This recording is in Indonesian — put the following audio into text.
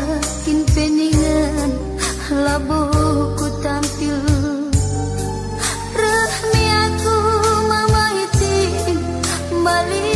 makin peningan labu ku tampil. Rahmi aku mamaitin balik